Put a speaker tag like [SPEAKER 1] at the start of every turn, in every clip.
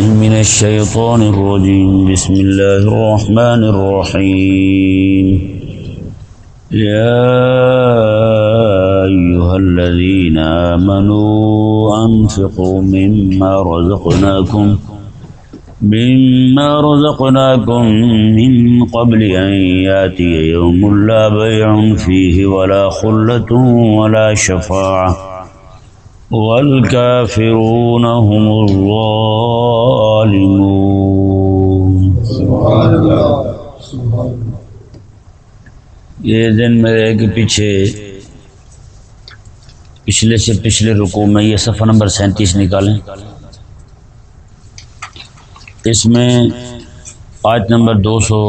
[SPEAKER 1] من الشيطان الرجيم. بسم الله الرحمن الرحيم. يا أيها الذين آمنوا أنفقوا مما رزقناكم مما رزقناكم من قبل أن يأتي يوم لا بيع فيه ولا خلة ولا شفاعة. والكافرون هم الظالمون. یہ دن میرے کے پیچھے پچھلے سے پچھلے رکو میں یہ صفحہ نمبر سینتیس نکالیں۔ اس میں آیت نمبر دو سو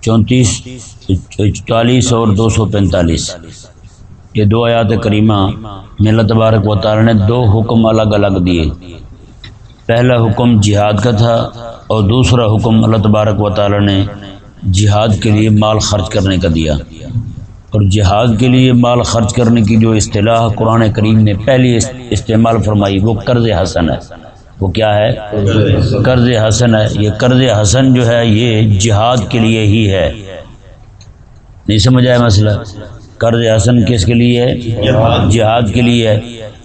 [SPEAKER 1] چونتیس، چالیس اور دو سو پینتالیس۔ یہ دو آیات کریمہ میں اللہ تبارک و تعالی نے دو حکم الگ الگ دیے۔ پہلا حکم جہاد کا تھا اور دوسرا حکم اللہ تبارک و تعالی نے جہاد کے لیے مال خرچ کرنے کا دیا۔ اور جہاد کے لیے مال خرچ کرنے کی جو اصطلاح قرآن کریم نے پہلی استعمال فرمائی، وہ قرض حسن ہے۔ وہ کیا ہے؟ قرض حسن ہے۔ یہ قرض حسن جو ہے، یہ جہاد کے لیے ہی ہے۔ نہیں سمجھ آیا مسئلہ؟ قرض حسن کس کے لیے ہے؟ جہاد. کے لیے ہے۔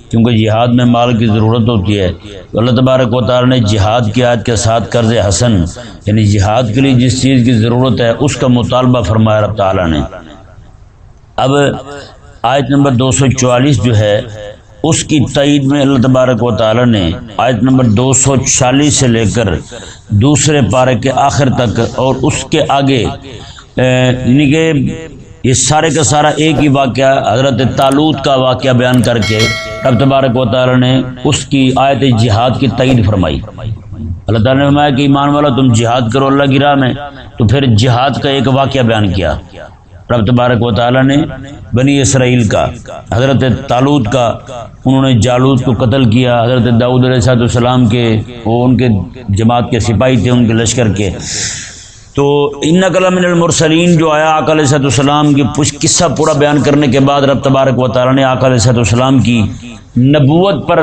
[SPEAKER 1] کیونکہ جہاد میں مال کی ضرورت ہوتی ہے۔ اللہ تبارک و تعالی نے جہاد کی عاد کے ساتھ قرض حسن یعنی جہاد کے لیے جس چیز کی ضرورت ہے اس کا مطالبہ فرمایا رب تعالیٰ نے۔ اب آیت نمبر دو سو چوالیس جو ہے اس کی تعید میں اللہ تبارک و تعالی نے آیت نمبر دو سو چالیس سے لے کر دوسرے پارے کے آخر تک اور اس کے آگے یعنی کہ یہ سارے کا سارا ایک ہی واقعہ حضرت تالوت کا واقعہ بیان کر کے رب تبارک و تعالی نے اس کی آیت جہاد کی تعید فرمائی۔ اللہ تعالیٰ نے فرمایا کہ ایمان والا تم جہاد کرو، اللہ کی راہ میں۔ تو پھر جہاد کا ایک واقعہ بیان کیا۔ رب تبارک و تعالیٰ نے بنی اسرائیل کا، حضرت تالوت کا، انہوں نے جالود کو قتل کیا۔ حضرت داؤد علیہ السلام کے، وہ ان کے جماعت کے سپاہی تھے، ان کے لشکر کے۔ تو ان کلام المرسلین جو آیا آک علیہ السلام کی پوچھ قصہ پورا بیان کرنے کے بعد رب تبارک و تعالیٰ نے آک علیہ السلام کی نبوت پر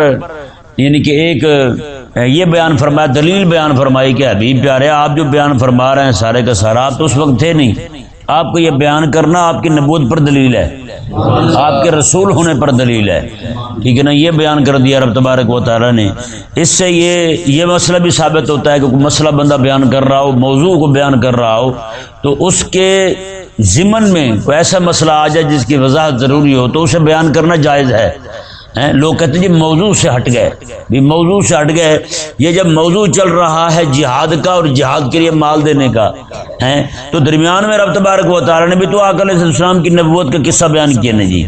[SPEAKER 1] یعنی کہ ایک یہ بیان فرمایا، دلیل بیان فرمائی کہ حبیب پیارے، آپ جو بیان فرما رہے ہیں سارے کا سارا، آپ تو اس وقت تھے نہیں۔ آپ کو یہ بیان کرنا آپ کی نبوت پر دلیل ہے۔ آپ کے رسول ہونے پر دلیل ہے۔ ٹھیک ہے نا؟ یہ بیان کر دیا رب تبارک و تعالیٰ نے۔ اس سے یہ یہ مسئلہ بھی ثابت ہوتا ہے کہ کوئی مسئلہ بندہ بیان کر رہا ہو، موضوع کو بیان کر رہا ہو، تو اس کے ضمن میں کوئی ایسا مسئلہ آ جائے جس کی وضاحت ضروری ہو، تو اسے بیان کرنا جائز ہے۔ لوگ کہتے ہیں جی موضوع سے ہٹ گئے۔ بھی موضوع سے ہٹ گئے۔ یہ جب موضوع چل رہا ہے جہاد کا اور جہاد کے لیے مال دینے کا ہے تو درمیان میں رب تبارک و تعالیٰ نے بھی تو آکل السلام کی نبوت کا قصہ بیان کیا نا جی۔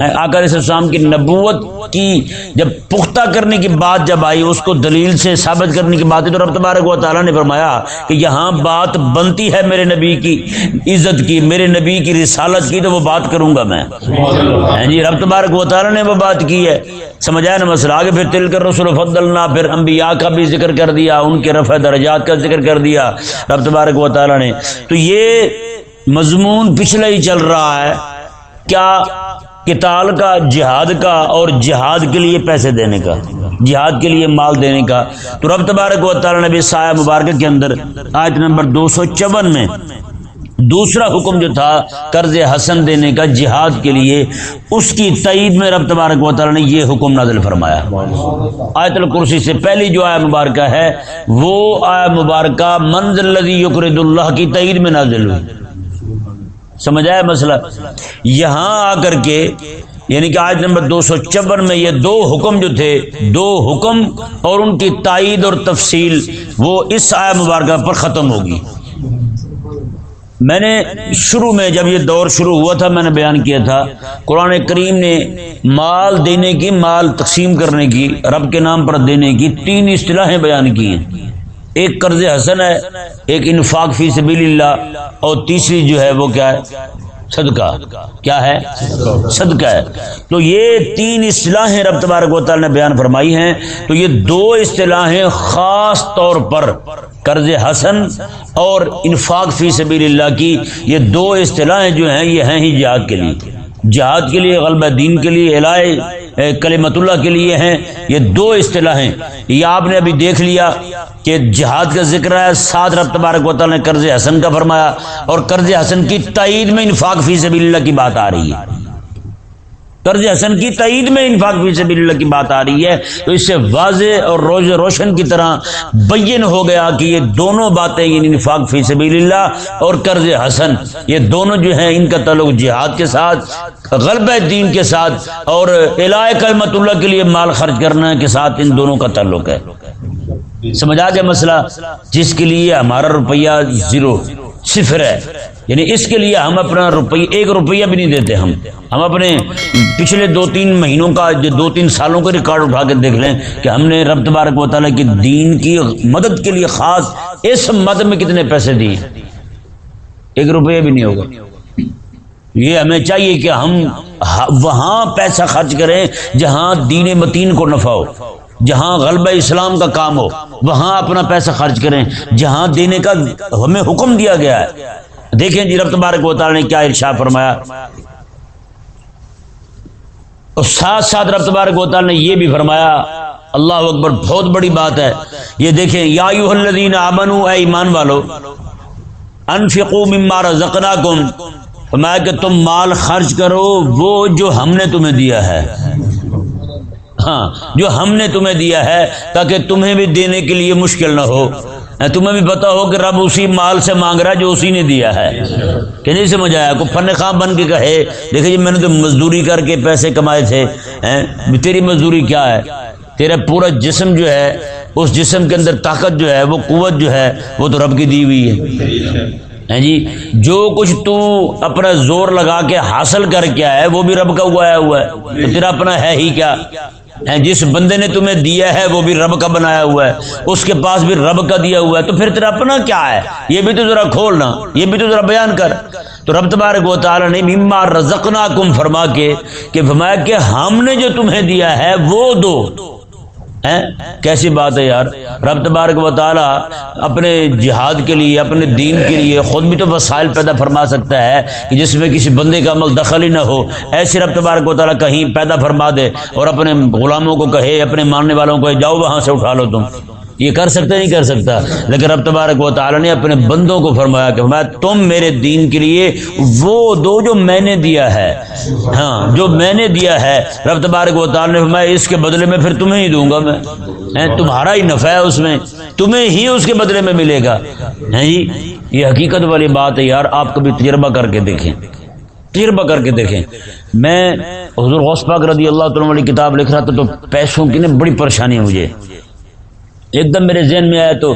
[SPEAKER 1] آکر السلام کی نبوت کی جب پختہ کرنے کی بات جب آئی اس کو دلیل سے ثابت کرنے کی بات ہے تو رب تبارک و تعالیٰ نے فرمایا کہ یہاں بات بنتی ہے میرے نبی کی عزت کی میرے نبی کی رسالت کی تو وہ بات کروں گا میں۔ جی رب تبارک و تعالیٰ نے وہ بات کی ہے۔ سمجھایا نا مسئلہ؟ آگے پھر تل کر رسول فضلنا پھر انبیاء کا بھی ذکر کر دیا ان کے رفع درجات کا ذکر کر دیا رب تبارک و تعالیٰ نے۔ تو یہ مضمون پچھلے ہی چل رہا ہے۔ کیا کتال کا، جہاد کا اور جہاد کے لیے پیسے دینے کا، جہاد کے لیے مال دینے کا۔ تو رب تبارک و تعالیٰ نبی سایہ مبارک کے اندر آیت نمبر دو سو چون میں دوسرا حکم جو تھا، قرض حسن دینے کا، جہاد کے لیے، اس کی تعید میں رب تبارک و تعالیٰ نے یہ حکم نازل فرمایا۔ آیت الکرسی سے پہلی جو آیا مبارکہ ہے، وہ آیا مبارکہ منزل یقرد اللہ کی تعید میں نازل ہوئی۔ سمجھ آیا مسئلہ؟ یہاں آ کر کے یعنی کہ آج نمبر دو سو چون میں یہ دو حکم جو تھے، دو حکم اور ان کی تائید اور تفصیل، وہ اس آیا مبارکہ پر ختم ہوگی۔ میں نے شروع میں جب یہ دور شروع ہوا تھا، میں نے بیان کیا تھا، قرآن کریم نے مال دینے کی، مال تقسیم کرنے کی، رب کے نام پر دینے کی تین اصطلاحیں بیان کی ہیں۔ ایک قرض حسن ہے، ایک انفاق فی سبیل اللہ، اور تیسری جو ہے وہ کیا ہے؟ صدقہ۔ کیا ہے؟ صدقہ ہے۔ تو یہ تین اصطلاحیں رب تبارک و تعالی نے بیان فرمائی ہیں۔ تو یہ دو اصطلاحیں خاص طور پر قرض حسن اور انفاق فی سبیل اللہ کی، یہ دو اصطلاحیں جو ہیں، یہ ہیں ہی جہاد کے لیے۔ جہاد کے لیے، غلبہ دین کے لیے الائے کلمت اللہ کے لیے ہیں، یہ دو اصطلاح ہیں۔ یہ آپ نے ابھی دیکھ لیا کہ جہاد کا ذکر ہے سات رب تبارک و تعالیٰ نے قرض حسن کا فرمایا اور قرض حسن کی تائید میں انفاق فی سبیل اللہ کی بات آ رہی ہے۔ قرض حسن کی تعید میں انفاق فی سبیل اللہ کی بات آ رہی ہے، تو اس سے واضح اور روز روشن کی طرح بین ہو گیا کہ یہ دونوں باتیں یعنی انفاق فی سبیل اللہ اور قرض حسن، یہ دونوں جو ہیں ان کا تعلق جہاد کے ساتھ، غلب دین کے ساتھ اور علاق کلمت اللہ کے لیے مال خرچ کرنے کے ساتھ ان دونوں کا تعلق ہے۔ سمجھ آ گیا مسئلہ، جس کے لیے ہمارا روپیہ زیرو۔ صفر ہے۔ یعنی اس کے لیے ہم اپنا روپیہ، ایک روپیہ بھی نہیں دیتے ہم۔ ہم اپنے پچھلے دو تین مہینوں کا جو دو تین سالوں کا ریکارڈ اٹھا کے دیکھ لیں کہ ہم نے رب تبارک و تعالیٰ کی دین کی مدد کے لیے خاص اس مدد میں کتنے پیسے دیے۔ ایک روپیہ بھی نہیں ہوگا۔ یہ ہمیں چاہیے کہ ہم ہاں، وہاں پیسہ خرچ کریں جہاں دین متین کو نفع ہو۔ جہاں غلبہ اسلام کا کام ہو، وہاں اپنا پیسہ خرچ کریں۔ جہاں دینے کا ہمیں حکم دیا گیا ہے۔ دیکھیں جی رب تبارک و نے کیا ارشا فرمایا۔ اور ساتھ ساتھ رب تبارک و نے یہ بھی فرمایا، اللہ اکبر، بہت بڑی بات ہے۔ یہ دیکھیں، یا الذین آمنوا، اے ایمان والو، انفقوا مما رزقناکم۔ فرمایا کہ تم مال خرچ کرو، وہ جو ہم نے تمہیں دیا ہے۔ ہاں جو ہم نے تمہیں دیا ہے تاکہ تمہیں بھی دینے کے لیے مشکل نہ ہو۔ تمہیں بھی پتا ہو کہ رب اسی مال سے مانگ رہا ہے جو اسی نے دیا ہے۔ کہ نہیں سمجھ آیا؟ کوئی فن خواہ بن کے کہے دیکھے جی میں نے تو مزدوری کر کے پیسے کمائے تھے تیری مزدوری کیا ہے؟ تیرا پورا جسم جو ہے، اس جسم کے اندر طاقت جو ہے، وہ قوت جو ہے، وہ تو رب کی دی ہوئی ہے۔ جی؟ جو کچھ تو اپنا زور لگا کے حاصل کر کے ہے، وہ بھی رب کا اگایا ہوا ہے۔ تو تیرا اپنا ہے ہی کیا؟ جس بندے نے تمہیں دیا ہے، وہ بھی رب کا بنایا ہوا ہے۔ اس کے پاس بھی رب کا دیا ہوا ہے۔ تو پھر تیرا اپنا کیا ہے؟ یہ بھی تو ذرا کھولنا، یہ بھی تو ذرا بیان کر۔ تو رب تبارک و تعالیٰ نے مما رزقنا کم فرما کے، کہ فرمایا کہ ہم نے جو تمہیں دیا ہے، وہ دو۔ کیسی بات ہے یار؟ رب تبارک و تعالیٰ اپنے جہاد کے لیے، اپنے دین کے لیے خود بھی تو وسائل پیدا فرما سکتا ہے کہ جس میں کسی بندے کا عمل دخل ہی نہ ہو۔ ایسے رب تبارک و تعالیٰ کہیں پیدا فرما دے اور اپنے غلاموں کو کہے، اپنے ماننے والوں کو جاؤ وہاں سے اٹھا لو تم۔ یہ کر سکتا نہیں کر سکتا۔ لیکن رب تبارک و تعالیٰ نے اپنے بندوں کو فرمایا کہ میں تم میرے دین کے لیے وہ دو جو میں نے دیا ہے۔ ہاں جو میں نے دیا ہے۔ رب تبارک و تعالیٰ نے فرمایا، اس کے بدلے میں پھر تمہیں ہی دوں گا میں۔ تمہارا ہی نفع ہے اس میں۔ تمہیں ہی اس کے بدلے میں ملے گا۔ جی یہ حقیقت والی بات ہے یار، آپ کبھی تجربہ کر کے دیکھیں۔ تجربہ کر کے دیکھیں۔ میں حضور غوث پاک رضی اللہ تعالیٰ والی کتاب لکھ رہا تھا تو پیسوں کی نا بڑی پریشانی ہے مجھے۔ ایک دم میرے ذہن میں آیا تو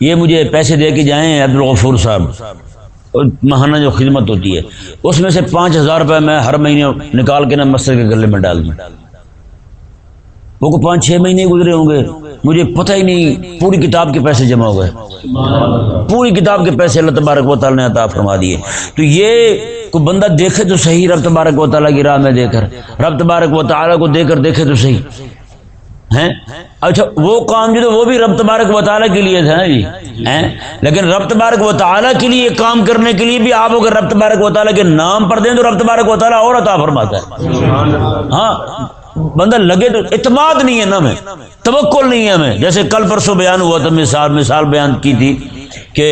[SPEAKER 1] یہ مجھے پیسے دے کے جائیں عبدالغفور صاحب۔ اور ماہانہ جو خدمت ہوتی ہے، اس میں سے پانچ ہزار روپے میں ہر مہینے نکال کے نا مسجد کے گلے میں ڈال دوں۔ وہ کو پانچ چھ مہینے گزرے ہوں گے۔ مجھے پتہ ہی نہیں پوری کتاب کے پیسے جمع ہو گئے۔ پوری کتاب کے پیسے اللہ تبارک و تعالیٰ نے عطا فرما دیے۔ تو یہ کوئی بندہ دیکھے تو صحیح، رب تبارک و تعالیٰ کی راہ میں دے کر۔ رب تبارک و تعالیٰ کو دے کر دیکھے تو صحیح۔ ہیں؟ اچھا وہ کام جو وہ بھی رب تبارک و تعالیٰ کے لیے تھا جی؟ لیکن رب تبارک و تعالیٰ کے لیے کام کرنے کے لیے بھی آپ اگر رب تبارک و تعالیٰ کے نام پر دیں تو رب تبارک و تعالیٰ اور عطا فرماتا ہے۔ ہاں بندہ لگے تو اعتماد نہیں ہے نا ہمیں توکل نہیں ہے ہمیں جیسے کل پرسوں بیان ہوا تھا، مثال مثال بیان کی تھی۔ کہ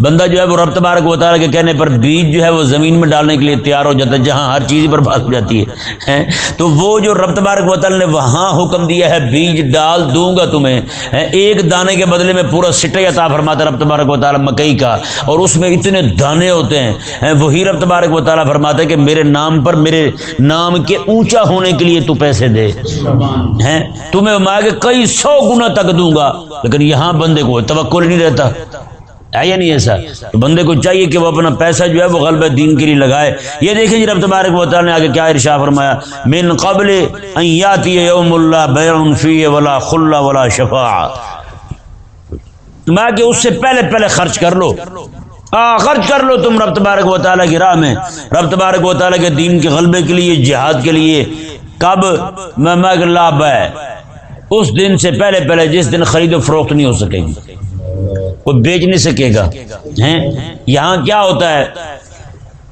[SPEAKER 1] بندہ جو ہے وہ رب تبارک و تعالیٰ کے کہنے پر بیج جو ہے وہ زمین میں ڈالنے کے لیے تیار ہو جاتا ہے، جہاں ہر چیز پر بات ہو جاتی ہے تو وہ جو رب تبارک و تعالیٰ نے وہاں حکم دیا ہے، بیج ڈال دوں گا تمہیں ایک دانے کے بدلے میں پورا سٹے عطا فرماتا رب تبارک و تعالیٰ مکئی کا، اور اس میں اتنے دانے ہوتے ہیں وہی رب تبارک و تعالیٰ فرماتا ہے کہ میرے نام پر، میرے نام کے اونچا ہونے کے لیے تو پیسے دے تمہیں میں کئی سو گنا تک دوں گا، لیکن یہاں بندے کو توقع نہیں رہتا۔ ہے یا نہیں ایسا؟ تو بندے کو چاہیے کہ وہ اپنا پیسہ جو ہے وہ غلب دین کے لیے لگائے۔ یہ دیکھیں جی رب تبارک و نے آگے کیا ارشا فرمایا، من قبل ان یاتی یوم اللہ بیع فی ولا خلا ولا شفاع. میں کہ اس سے پہلے پہلے خرچ کر لو۔ آ خرچ کر لو تم رب تبارک و تعالیٰ کی راہ میں۔ رب تبارک و تعالیٰ کے دین کے غلبے کے لیے، جہاد کے لیے۔ کب؟ میں لاب ہے اس دن سے پہلے پہلے، جس دن خرید و فروخت نہیں ہو سکے گی۔ کوئی بیچ نہیں سکے گا۔ یہاں کیا ہوتا ہے؟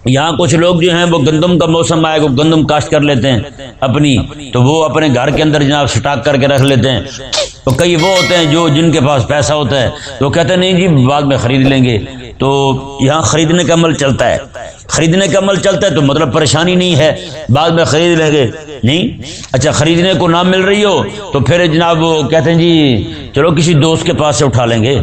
[SPEAKER 1] یہاں کچھ لوگ جو ہیں وہ گندم کا موسم آئے، وہ گندم کاشت کر لیتے ہیں اپنی۔ تو وہ اپنے گھر کے اندر جناب سٹاک کر کے رکھ لیتے ہیں۔ تو کئی وہ ہوتے ہیں جو جن کے پاس پیسہ ہوتا ہے تو وہ کہتے ہیں، نہیں جی بعد میں خرید لیں گے۔ تو یہاں خریدنے کا عمل چلتا ہے۔ خریدنے کا عمل چلتا ہے تو مطلب پریشانی نہیں ہے، بعد میں خرید لیں گے۔ نہیں؟ اچھا خریدنے کو نہ مل رہی ہو تو پھر جناب وہ کہتے ہیں جی چلو کسی دوست کے پاس سے اٹھا لیں گے۔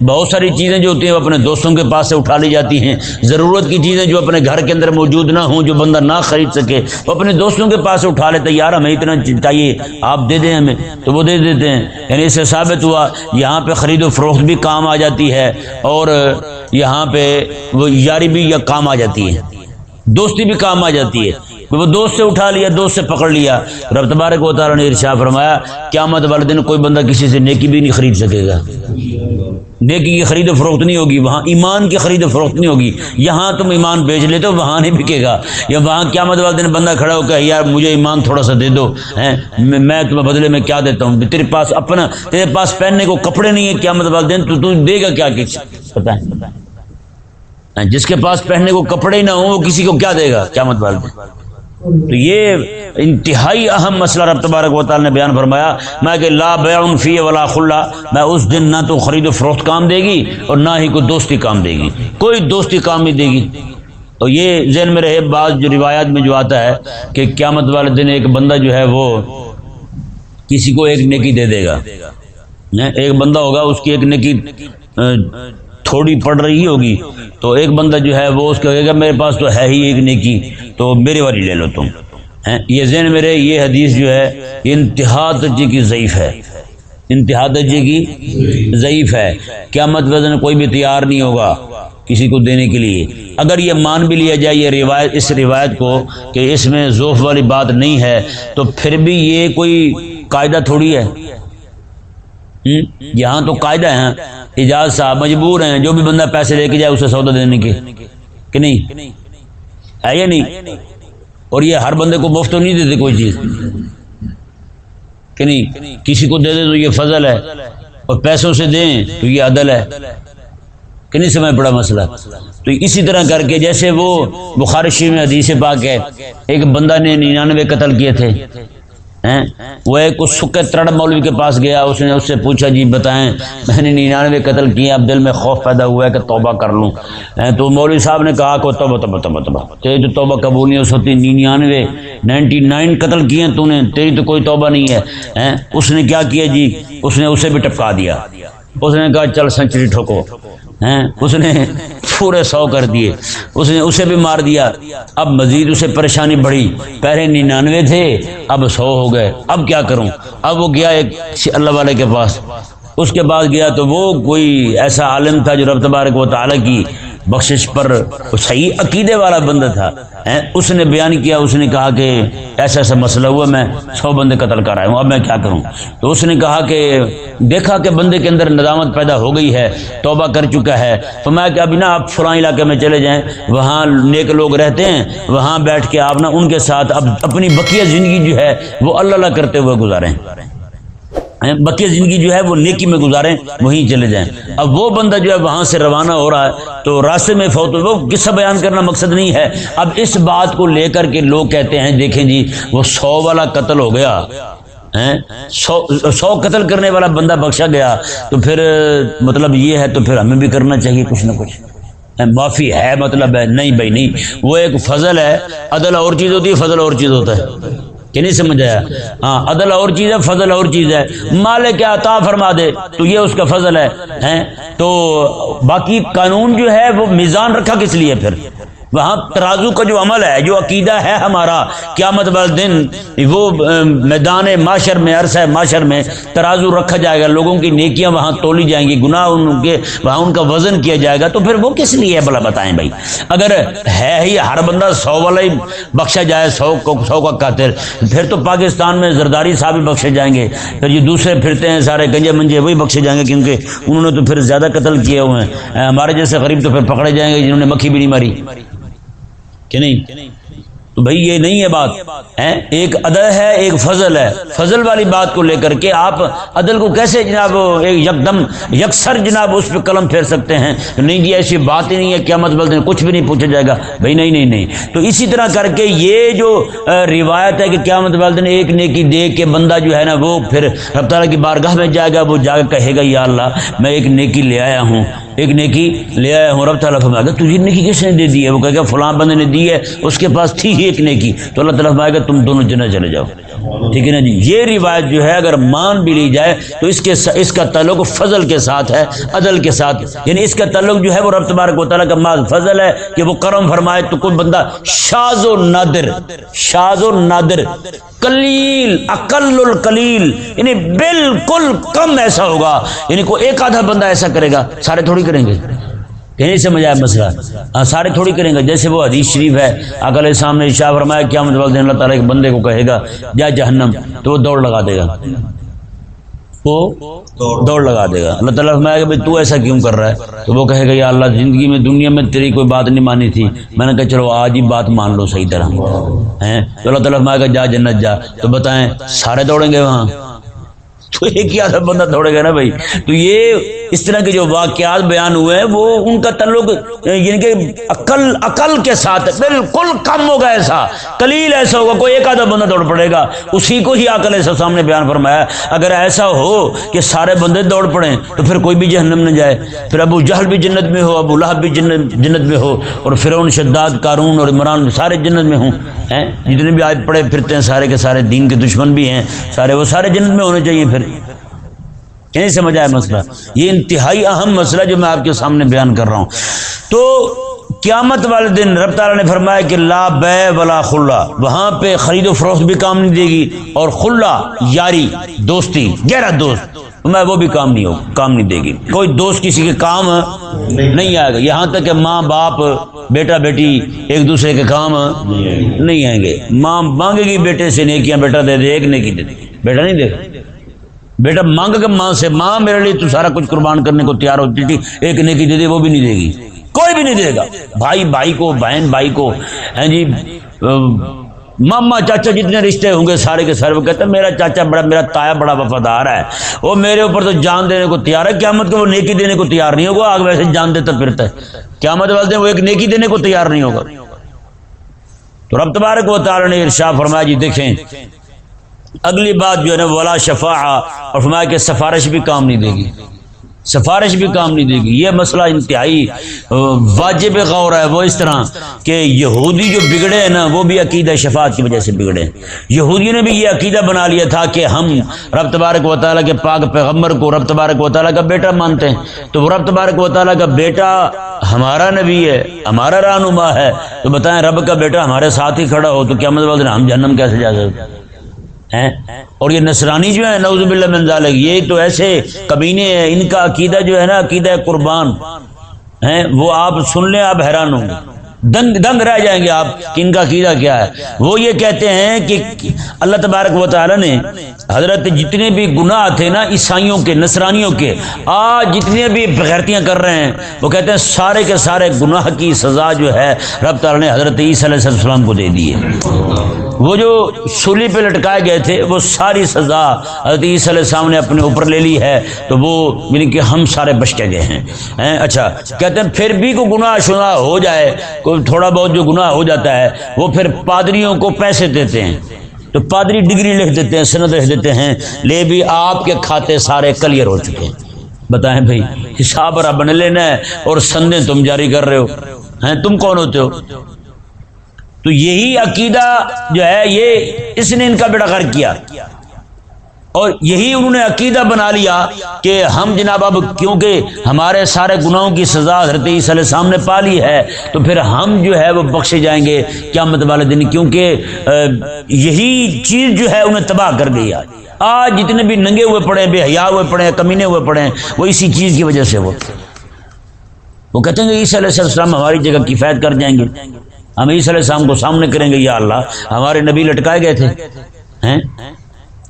[SPEAKER 1] بہت ساری چیزیں جو ہوتی ہیں وہ اپنے دوستوں کے پاس سے اٹھا لی جاتی ہیں۔ ضرورت کی چیزیں جو اپنے گھر کے اندر موجود نہ ہوں، جو بندہ نہ خرید سکے، وہ اپنے دوستوں کے پاس سے اٹھا لیتے یار، ہمیں اتنا چاہیے، آپ دے دیں ہمیں۔ تو وہ دے دیتے ہیں۔ یعنی اس سے ثابت ہوا، یہاں پہ خرید و فروخت بھی کام آ جاتی ہے اور یہاں پہ وہ یاری بھی یا کام آ جاتی ہے۔ دوستی بھی کام آ جاتی ہے۔ وہ دوست سے اٹھا لیا، دوست سے پکڑ لیا۔ رب تبارک و تعالیٰ نے ارشا فرمایا، قیامت والے دن کوئی بندہ کسی سے نیکی بھی نہیں خرید سکے گا۔ نیکی کی خرید و فروخت نہیں ہوگی، وہاں ایمان کی خرید و فروخت نہیں ہوگی۔ یہاں تم ایمان بیچ لیتے ہو وہاں نہیں بکے گا۔ یا وہاں قیامت والے دن بندہ کھڑا ہو کہ یار مجھے ایمان تھوڑا سا دے دو میں تمہیں بدلے میں کیا دیتا ہوں؟ تیرے پاس اپنا تیرے پاس پہننے کو کپڑے نہیں ہے قیامت والے دن، تو تو دے گا کیا کچھ؟ پتہ ہے؟ جس کے پاس پہننے کو کپڑے ہی نہ ہوں، وہ کسی کو کیا دے گا قیامت والے دن؟ تو یہ انتہائی اہم مسئلہ رب تبارک و تعالی نے بیان فرمایا، میں کہ لا بیع فی ولا خلا، میں اس دن نہ تو خرید و فروخت کام دے گی اور نہ ہی کوئی دوستی کام دے گی۔ کوئی دوستی کام نہیں دے گی۔ تو یہ ذہن میں رہے، بعض جو روایات میں جو آتا ہے کہ قیامت والے دن ایک بندہ جو ہے وہ کسی کو ایک نیکی دے دے گا۔ ایک بندہ ہوگا، اس کی ایک نیکی تھوڑی پڑ رہی ہوگی۔ تو ایک بندہ جو ہے وہ اس کو کہے گا، میرے پاس تو ہے ہی ایک نیکی۔ تو میرے والی لے لو تم۔ یہ ذہن میرے یہ حدیث جو ہے انتہا درجے کی ضعیف ہے۔ انتہا درجے کی ضعیف ہے۔ کیا مت وزن کوئی بھی تیار نہیں ہوگا کسی کو دینے کے لیے۔ اگر یہ مان بھی لیا جائے، یہ روایت، اس روایت کو کہ اس میں ذوف والی بات نہیں ہے، تو پھر بھی یہ کوئی قاعدہ تھوڑی ہے۔ یہاں تو قاعدہ ہیں۔ اجاز صاحب مجبور ہیں، جو بھی بندہ پیسے لے کے جائے، اسے سودا دینے کے۔ کہ نہیں؟ ہے یا نہیں? اور یہ ہر بندے کو مفت تو نہیں دیتے کوئی چیز؟ کہ نہیں؟ کسی کو دے دے تو یہ فضل ہے اور پیسوں سے دیں تو یہ عدل ہے۔ کہ نہیں سمجھ پڑا مسئلہ۔ تو اسی طرح کر کے جیسے وہ بخارشی میں حدیث پاک ہے، ایک بندہ نے ننانوے قتل کیے تھے۔ وہ ایک اس سکے ترڑ مولوی کے پاس گیا، اس نے اس سے پوچھا جی بتائیں، میں نے ننانوے قتل کیے، اب دل میں خوف پیدا ہوا ہے کہ توبہ کر لوں۔ تو مولوی صاحب نے کہا کہ توبہ توبہ توبہ توبہ۔ تیری تو توبہ قبول نہیں ہو سکتی، ننانوے نائنٹی نائن قتل کیے تو نے، تیری تو کوئی توبہ نہیں ہے۔ اس نے کیا کیا جی؟ اس نے اسے بھی ٹپکا دیا۔ اس نے کہا، چل سنچری ٹھوکو۔ اس نے پورے سو کر دیے۔ اس نے اسے بھی مار دیا۔ اب مزید اسے پریشانی بڑھی۔ پہلے ننانوے تھے، اب سو ہو گئے۔ اب کیا کروں؟ اب وہ گیا ایک اللہ والے کے پاس۔ اس کے بعد گیا تو وہ کوئی ایسا عالم تھا جو رب تبارک و تعالیٰ کی بخشش پر صحیح عقیدے والا بندہ تھا اس نے بیان کیا، اس نے کہا کہ ایسا ایسا مسئلہ ہوا، میں سو بندے قتل کر آیا ہوں، اب میں کیا کروں؟ تو اس نے کہا کہ دیکھا کہ بندے کے اندر ندامت پیدا ہو گئی ہے، توبہ کر چکا ہے۔ تو میں کہ ابھی نا آپ فلاں علاقے میں چلے جائیں، وہاں نیک لوگ رہتے ہیں، وہاں بیٹھ کے آپ نا ان کے ساتھ اب اپنی بقیہ زندگی جو ہے وہ اللہ اللہ کرتے ہوئے گزاریں۔ بقیہ زندگی جو ہے وہ نیکی میں گزاریں، وہیں چلے جائیں۔ اب وہ بندہ جو ہے وہاں سے روانہ ہو رہا ہے، تو راستے میں فوت وہ قصہ بیان کرنا مقصد نہیں ہے۔ اب اس بات کو لے کر کے لوگ کہتے ہیں، دیکھیں جی وہ سو والا قتل ہو گیا۔ سو سو قتل کرنے والا بندہ بخشا گیا۔ تو پھر مطلب یہ ہے، تو پھر ہمیں بھی کرنا چاہیے کچھ نہ کچھ۔ معافی ہے مطلب ہے، نہیں بھائی، نہیں۔ وہ ایک فضل ہے، عدل اور چیز ہوتی ہے، فضل اور چیز ہوتا ہے۔ کہ نہیں سمجھ آیا؟ ہاں عدل اور چیز ہے، فضل اور چیز ہے۔ مال کیا عطا فرما دے، تو یہ اس کا فضل ہے تو باقی قانون جو ہے، وہ میزان رکھا کس لیے پھر؟ وہاں ترازو کا جو عمل ہے، جو عقیدہ ہے ہمارا، قیامت والے دن وہ میدان معاشر میں، عرصہ معاشر میں ترازو رکھا جائے گا، لوگوں کی نیکیاں وہاں تولی جائیں گی، گناہ ان کے، وہاں ان کا وزن کیا جائے گا، تو پھر وہ کس لیے بلا بتائیں بھائی؟ اگر ہے ہی ہر بندہ سو والا ہی بخشا جائے، سو کو، سو کا قاتل، پھر تو پاکستان میں زرداری صاحب ہی بخشے جائیں گے، پھر یہ دوسرے پھرتے ہیں، سارے گنجے منجے وہی بخشے جائیں گے، کیونکہ انہوں نے تو پھر زیادہ قتل کیے ہوئے ہیں۔ ہمارے جیسے غریب تو پھر پکڑے جائیں گے، جنہوں نے مکھی بھی نہیں ماری۔ کہ نہیں؟ تو بھائی یہ نہیں ہے بات ایک عدل ہے، ایک فضل ہے۔ فضل والی بات کو لے کر کے آپ عدل کو کیسے جناب یکدم، یکسر جناب اس پہ قلم پھیر سکتے ہیں؟ نہیں جی ایسی بات ہی نہیں ہے کیا مطلب کچھ بھی نہیں پوچھا جائے گا۔ بھائی نہیں نہیں نہیں۔ تو اسی طرح کر کے یہ جو روایت ہے کہ کیا مطلب ایک نیکی دیکھ کے بندہ جو ہے نا، وہ پھر رب تعالیٰ کی بارگاہ میں جائے گا، وہ جا کے کہے گا، یا اللہ، میں ایک نیکی لے آیا ہوں۔ ایک نیکی لے آیا ہوں، رب تعالیٰ فرمائے گا تجھے نیکی کس نے دے دی ہے؟ وہ کہے گا، فلاں بندے نے دی ہے، اس کے پاس تھی ہی ایک نیکی۔ تو اللہ تعالیٰ فرمائے گا تم دونوں جنہ چلے جاؤ۔ ٹھیک ہے نا جی؟ یہ روایت جو ہے اگر مان بھی لی جائے تو اس کے اس کا تعلق فضل کے ساتھ ہے، عدل کے ساتھ۔ یعنی اس کا تعلق جو ہے وہ رب تبارک و تعالیٰ کا ماض فضل ہے کہ وہ کرم فرمائے تو کوئی بندہ شاز و نادر شاز و نادر کلیل اقل القلیل یعنی بالکل کم ایسا ہوگا۔ یعنی کوئی ایک آدھا بندہ ایسا کرے گا، سارے تھوڑی کریں گے۔ کہیں سے مجھے مسئلہ؟ ہاں، سارے تھوڑی کریں گے۔ جیسے وہ حدیث شریف ہے اکل سامنے شاہ فرمایا کیا مطلب اللہ تعالیٰ کے بندے کو کہے گا، جا جہنم، تو وہ دوڑ لگا دے گا۔ وہ دوڑ لگا دے گا۔ اللہ تعالیٰ فرمایا کہ بھائی، تو ایسا کیوں کر رہا ہے؟ تو وہ کہے گا، یا اللہ، زندگی میں، دنیا میں تیری کوئی بات نہیں مانی تھی۔ میں نے کہا، چلو، آج ہی بات مان لو، صحیح طرح۔ ہیں؟ تو اللہ تعالیٰ فرمایا کہ جا جنت جا۔ تو بتائیں سارے دوڑیں گے وہاں؟ تو ایک ہی آدھا بندہ دوڑے گا نا بھائی؟ تو یہ اس طرح کے جو واقعات بیان ہوئے ہیں، وہ ان کا تعلق یعنی کہ عقل عقل کے ساتھ، بالکل کم ہوگا ایسا۔ کلیل ایسا ہوگا، کوئی ایک آدھا بندہ دوڑ پڑے گا۔ اسی کو ہی عقل ایسا سامنے بیان فرمایا اگر ایسا ہو کہ سارے بندے دوڑ پڑے تو پھر کوئی بھی جہنم نہ جائے۔ پھر ابو جہل بھی جنت میں ہو، ابو لہب بھی جنت جنت میں ہو، اور فرعون، شداد کارون اور عمران سارے جنت میں ہوں۔ جتنے بھی آج پڑے پھرتے ہیں، سارے کے سارے دین کے دشمن بھی ہیں۔ سارے وہ سارے جنت میں ہونے چاہیے پھر۔ نہیں سمجھ آیا مسئلہ؟ یہ انتہائی اہم مسئلہ جو میں آپ کے سامنے بیان کر رہا ہوں۔ تو قیامت والے دن رب تعالیٰ نے فرمایا کہ لا بے ولا خلا، وہاں پہ خرید و فروخت بھی کام نہیں دے گی اور خلا، یاری، دوستی، گہرا دوست، میں وہ بھی کام نہیں ہو، کام نہیں دے گی۔ کوئی دوست کسی کے کام نہیں آئے گا۔ یہاں تک کہ ماں باپ، بیٹا بیٹی، ایک دوسرے کے کام نہیں آئیں گے۔ ماں مانگے گی بیٹے سے، نیکیاں بیٹا دے دے، ایک نیکی دے دے۔ بیٹا نہیں دے گا۔ بیٹا مانگ کے ماں سے، ماں میرے لیے تو سارا کچھ قربان کرنے کو تیار ہوتی تھی، ایک نیکی دے دے، وہ بھی نہیں دے گی۔ کوئی بھی نہیں دے گا۔ بھائی بھائی کو، بہن، بھائی کو۔ ہیں جی ماما، چاچا جتنے رشتے ہوں گے، سارے کے سارے وہ کہتے ہیں، میرا چاچا بڑا، میرا تایا بڑا وفادار ہے۔ وہ میرے اوپر تو جان دینے کو تیار ہے، قیامت کو وہ نیکی دینے کو تیار نہیں ہوگا، آگ ویسے جان دیتا پھرتا ہے۔ قیامت والے وہ ایک نیکی دینے کو تیار نہیں ہوگا۔ تو رب تبارک و تعالی نے ارشاد فرمایا جی دیکھیں اگلی بات جو ہے نا، ولا شفا اور فرمایا کہ سفارش بھی کام نہیں دے گی۔ سفارش بھی کام نہیں دے گی۔ یہ مسئلہ انتہائی واجب غور ہے۔ وہ اس طرح کہ یہودی جو بگڑے ہیں نا، وہ بھی عقیدہ شفاعت کی وجہ سے بگڑے یہودیوں نے بھی یہ عقیدہ بنا لیا تھا کہ ہم رب تبارک و تعالیٰ کے پاک پیغمبر کو رب تبارک و تعالیٰ کا بیٹا مانتے ہیں۔ تو وہ رب تبارک و تعالیٰ کا بیٹا ہمارا نبی ہے، ہمارا رہنما ہے۔ تو بتائیں رب کا بیٹا ہمارے ساتھ ہی کھڑا ہو تو کیا مطلب ہم جہنم کیسے جا سکتے ہیں۔ اور یہ نصرانی جو ہے نوز باللہ من ذالک، یہ تو ایسے کمینے ہیں، ان کا عقیدہ جو ہے نا، عقیدہ قربان ہیں، وہ آپ سن لیں، آپ حیران ہوں گے۔ دنگ دنگ رہ جائیں گے آپ کہ ان کا عقیدہ کیا ہے؟ وہ یہ کہتے ہیں کہ اللہ تبارک و تعالی نے حضرت جتنے بھی گناہ تھے نا عیسائیوں کے، نصرانیوں کے، آج جتنے بھی بغیرتیاں کر رہے ہیں، وہ کہتے ہیں سارے کے سارے گناہ کی سزا جو ہے رب تعالی نے حضرت عیسی علیہ السلام کو دے دی ہے۔ وہ جو سولی پہ لٹکائے گئے تھے، وہ ساری سزا حضرت عیسی علیہ السلام نے اپنے اوپر لے لی ہے۔ تو وہ یعنی کہ ہم سارے بچ کے گئے ہیں۔ اچھا۔ کہتے ہیں پھر بھی کوئی گناہ شنا ہو جائے، کوئی تھوڑا بہت جو گناہ ہو جاتا ہے، وہ پھر پادریوں کو پیسے دیتے ہیں۔ تو پادری ڈگری لکھ دیتے ہیں، سند لکھ دیتے ہیں۔ لے بھی آپ کے کھاتے سارے کلیئر ہو چکے ہیں۔ بتائیں بھائی، حساب رہا بن لینا ہے اور سندیں تم جاری کر رہے ہو۔ ہیں، تم کون ہوتے ہو؟ تو یہی عقیدہ جو ہے، یہ اس نے ان کا بیڑا غرق کیا۔ اور یہی انہوں نے عقیدہ بنا لیا کہ ہم جناب اب کیونکہ ہمارے سارے گناہوں کی سزا حضرت عیسی علیہ السلام نے پالی ہے، تو پھر ہم جو ہے وہ بخشے جائیں گے کیا والے دن کیونکہ یہی چیز جو ہے انہیں تباہ کر گئی آج آج جتنے بھی ننگے ہوئے پڑے، بے حیا ہوئے پڑے کمینے ہوئے پڑے، وہ اسی چیز کی وجہ سے وہ۔ وہ کہتے ہیں کہ عیسی علیہ السلام ہماری جگہ کفایت کر جائیں گے۔ ہم عیسی علیہ السلام کو سامنے کریں گے، یا اللہ، ہمارے نبی لٹکائے گئے تھے۔ ہیں؟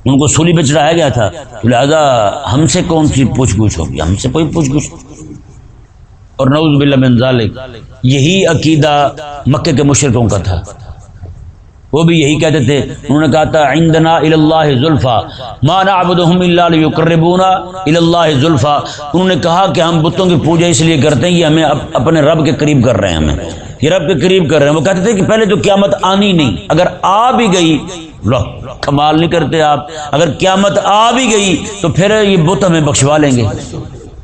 [SPEAKER 1] ان کو سولی پہ چڑھایا گیا تھا۔ لہذا ہم سے کون سی پوچھ گچھ ہوگی؟ ہم سے کوئی پوچھ گچھ۔ اور نوز باللہ من ذالک، یہی عقیدہ مکے کے مشرقوں کا تھا۔ وہ بھی یہی کہتے تھے۔ انہوں نے کہا تھا، عندنا اللہ زلفا، ما نعبدهم الا ليقربونا الى الله زلفا۔ انہوں نے کہا کہ ہم بتوں کی پوجا اس لیے کرتے ہیں یہ ہمیں اپنے رب کے قریب کر رہے ہیں ہمیں۔ یہ رب کے قریب کر رہے ہیں۔ وہ کہتے تھے کہ پہلے تو قیامت آنی نہیں۔ اگر آ بھی گئی لو، کمال نہیں کرتے آپ۔ اگر قیامت آ بھی گئی تو پھر یہ بت ہمیں بخشوا لیں گے۔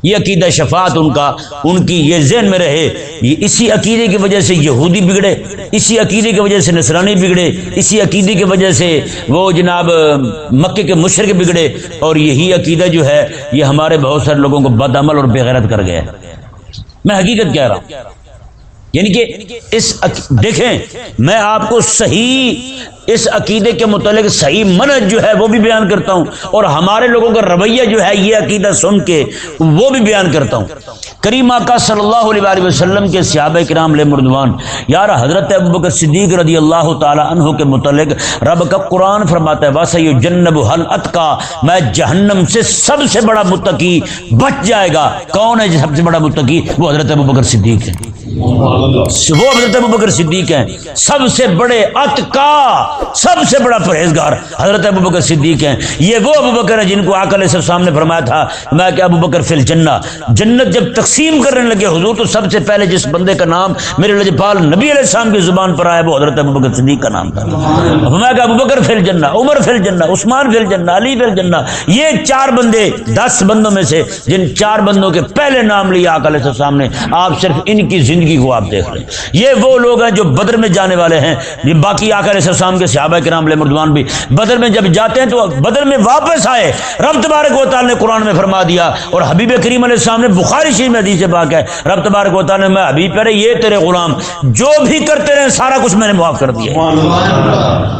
[SPEAKER 1] یہ عقیدہ شفاعت ان کا، ان کی یہ ذہن میں رہے۔ یہ اسی عقیدے کی وجہ سے یہودی بگڑے، اسی عقیدے کی وجہ سے نصرانی بگڑے، اسی عقیدے کی وجہ سے وہ جناب مکے کے مشرق بگڑے۔ اور یہی عقیدہ جو ہے، یہ ہمارے بہت سارے لوگوں کو بد عمل اور بغیرت کر گیا میں حقیقت کہہ رہا ہوں یعنی کہ اس دیکھیں، میں آپ کو صحیح اس عقیدے کے متعلق صحیح منج جو ہے وہ بھی بیان کرتا ہوں اور ہمارے لوگوں کا رویہ جو ہے یہ عقیدہ سن کے وہ بھی بیان کرتا ہوں۔ کریم آقا صلی اللہ علیہ وسلم کے صحابہ کرام علیہ مردوان یار حضرت ابوبکر صدیق رضی اللہ تعالی عنہ کے متعلق رب کا قرآن فرماتا ہے واسع جنب حل اتکا میں جہنم سے سب سے بڑا متقی بچ جائے گا۔ کون ہے سب سے بڑا متقی؟ وہ حضرت ابوبکر صدیق ہے وہ حضرت ابوبکر صدیق ہیں۔ سب سے بڑے اتکا سب سے بڑا پرہیزگار حضرت ابو بکر صدیق ہیں۔ یہ وہ ابو بکر ہیں جن کو آکل سب سامنے فرمایا تھا، میں کہ ابو بکر فل جنہ جنت جب تقسیم کرنے لگے، حضور تو سب سے پہلے جس بندے کا نام میرے لجپال نبی علیہ السلام کی زبان پر آیا، وہ حضرت ابو بکر صدیق کا نام تھا۔ میں کہ ابو بکر فل جنہ عمر فل جنہ عثمان فل جنہ علی فل جنہ یہ چار بندے، دس بندوں میں سے جن چار بندوں کے پہلے نام لیا آکل سب سامنے آپ صرف ان کی زندگی کو آپ دیکھ رہے ہیں۔ یہ وہ لوگ ہیں جو بدر میں جانے والے ہیں، باقی آکل السلام کے کے صحابہ کرام علیہ مردوان بھی بدر میں جب جاتے ہیں تو بدر میں واپس آئے۔ رب تبارک و تعالی نے قرآن میں فرما دیا اور حبیب کریم علیہ السلام نے بخاری شریف میں حدیث پاک ہے۔ رب تبارک و تعالی نے میں حبیب پہ یہ تیرے غلام جو بھی کرتے رہے، سارا کچھ میں نے معاف کر دیا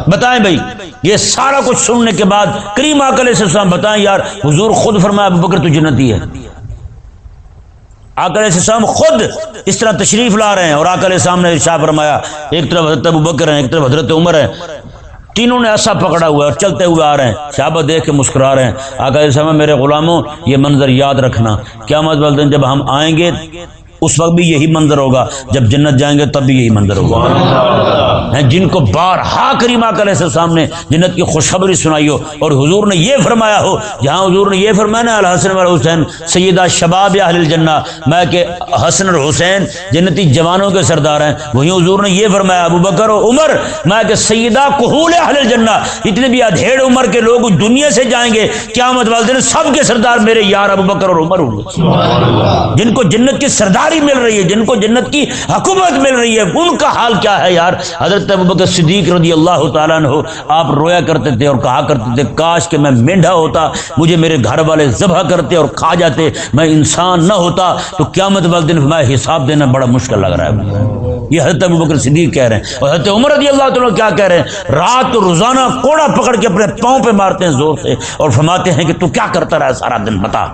[SPEAKER 1] بتائیں بھائی، یہ سارا کچھ سننے کے بعد کریم آکل السلام بتائیں، یار، حضور خود فرمایا، ابو بکر تو جنتی ہے۔ آکر السلام خود اس طرح تشریف لا رہے ہیں اور آکر السلام نے شاہ فرمایا، ایک طرف حضرت ابو بکر ہیں، ایک طرف حضرت عمر ہے تینوں نے ایسا پکڑا ہوا ہے اور چلتے ہوئے آ رہے ہیں۔ صحابہ دیکھ کے مسکرا رہے ہیں۔ آکر السلام میرے غلاموں، یہ منظر یاد رکھنا۔ کیا مطلب جب ہم آئیں گے اس وقت بھی یہی منظر ہوگا۔ جب جنت جائیں گے تب بھی یہی منظر ہوگا۔ جن کو بار ہا کریما کرے سے سامنے جنت کی خوشخبری سنائی ہو اور حضور نے یہ فرمایا ہو جہاں حضور نے یہ فرمایا نا الحسن حسین، سیدہ شباب اہل الجنہ، میں کہ حسن اور حسین جنتی جوانوں کے سردار ہیں۔ وہیں حضور نے یہ فرمایا، ابو بکر و عمر، میں کہ سیدہ کہول اہل الجنہ، اتنے بھی ادھیڑ عمر کے لوگ دنیا سے جائیں گے، قیامت والدین سب کے سردار میرے یار ابو بکر اور عمر ہوں گے۔ جن کو جنت کی سرداری سواری مل رہی ہے، جن کو جنت کی حکومت مل رہی ہے، ان کا حال کیا ہے یار؟ حضرت ابوبکر صدیق رضی اللہ تعالیٰ عنہ، آپ رویا کرتے تھے اور کہا کرتے تھے، کاش کہ میں مینڈا ہوتا، مجھے میرے گھر والے ذبح کرتے اور کھا جاتے، میں انسان نہ ہوتا، تو قیامت والے دن میں حساب دینا بڑا مشکل لگ رہا ہے۔ یہ حضرت ابو بکر صدیق کہہ رہے ہیں اور حضرت عمر رضی اللہ تعالیٰ کیا کہہ رہے ہیں؟ رات روزانہ کوڑا پکڑ کے اپنے پاؤں پہ مارتے ہیں زور سے اور فرماتے ہیں کہ تو کیا کرتا رہا سارا دن بتا